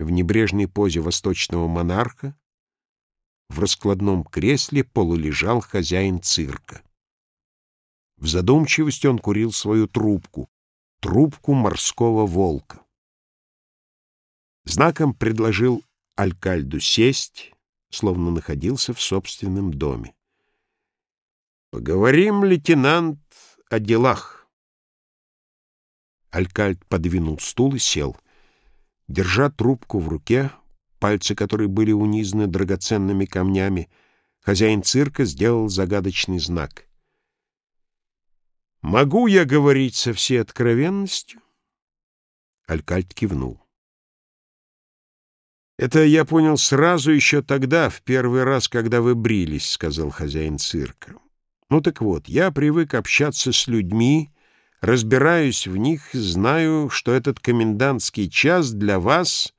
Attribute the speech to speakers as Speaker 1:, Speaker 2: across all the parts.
Speaker 1: В небрежной позе восточного монарха в раскладном кресле полулежал хозяин цирка. В задумчивости он курил свою трубку, трубку морского волка. Знаком предложил Алькальду сесть, словно находился в собственном доме. «Поговорим, лейтенант, о делах». Алькальд подвинул стул и сел. Держа трубку в руке, пальцы которой были унизаны драгоценными камнями, хозяин цирка сделал загадочный знак. «Могу я говорить со всей откровенностью?» Алькальд кивнул. «Это я понял сразу еще тогда, в первый раз, когда вы брились», — сказал хозяин цирка. «Ну так вот, я привык общаться с людьми, разбираюсь в них, знаю, что этот комендантский час для вас...»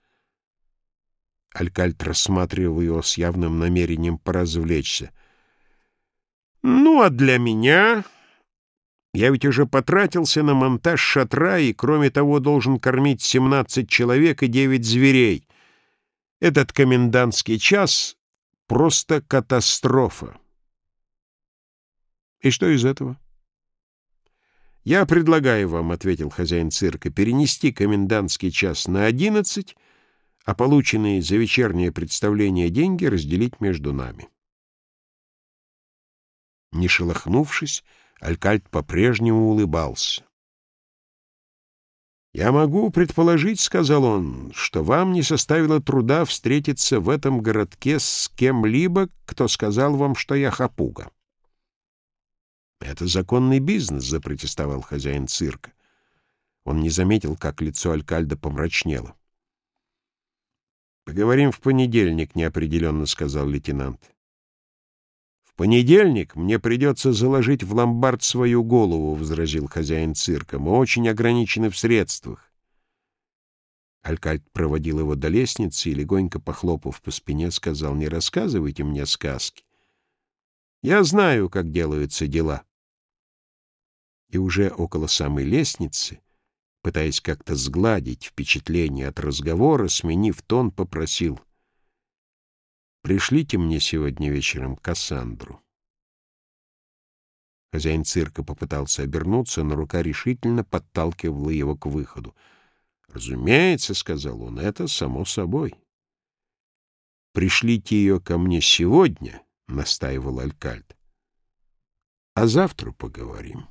Speaker 1: Алькальт рассматривал его с явным намерением поразвлечься. «Ну, а для меня...» Я ведь уже потратился на монтаж шатра и, кроме того, должен кормить 17 человек и 9 зверей. Этот комендантский час — просто катастрофа. И что из этого? «Я предлагаю вам, — ответил хозяин цирка, — перенести комендантский час на одиннадцать, а полученные за вечернее представление деньги разделить между нами». Не шелохнувшись, Алькальд по-прежнему улыбался. «Я могу предположить, — сказал он, — что вам не составило труда встретиться в этом городке с кем-либо, кто сказал вам, что я хапуга». «Это законный бизнес», — запротестовал хозяин цирка. Он не заметил, как лицо Алькальда помрачнело. «Поговорим в понедельник», — неопределенно сказал лейтенант. «В понедельник мне придется заложить в ломбард свою голову», — возразил хозяин цирка. «Мы очень ограничены в средствах». Алькальд проводил его до лестницы и, легонько похлопав по спине, сказал, «Не рассказывайте мне сказки. Я знаю, как делаются дела». И уже около самой лестницы, пытаясь как-то сгладить впечатление от разговора, сменив тон, попросил — Пришлите мне сегодня вечером Кассандру. Хозяин цирка попытался обернуться, но рука решительно подталкивала его к выходу. «Разумеется», — сказал он, — «это само собой». «Пришлите ее ко мне сегодня», — настаивал Алькальд, — «а завтра поговорим».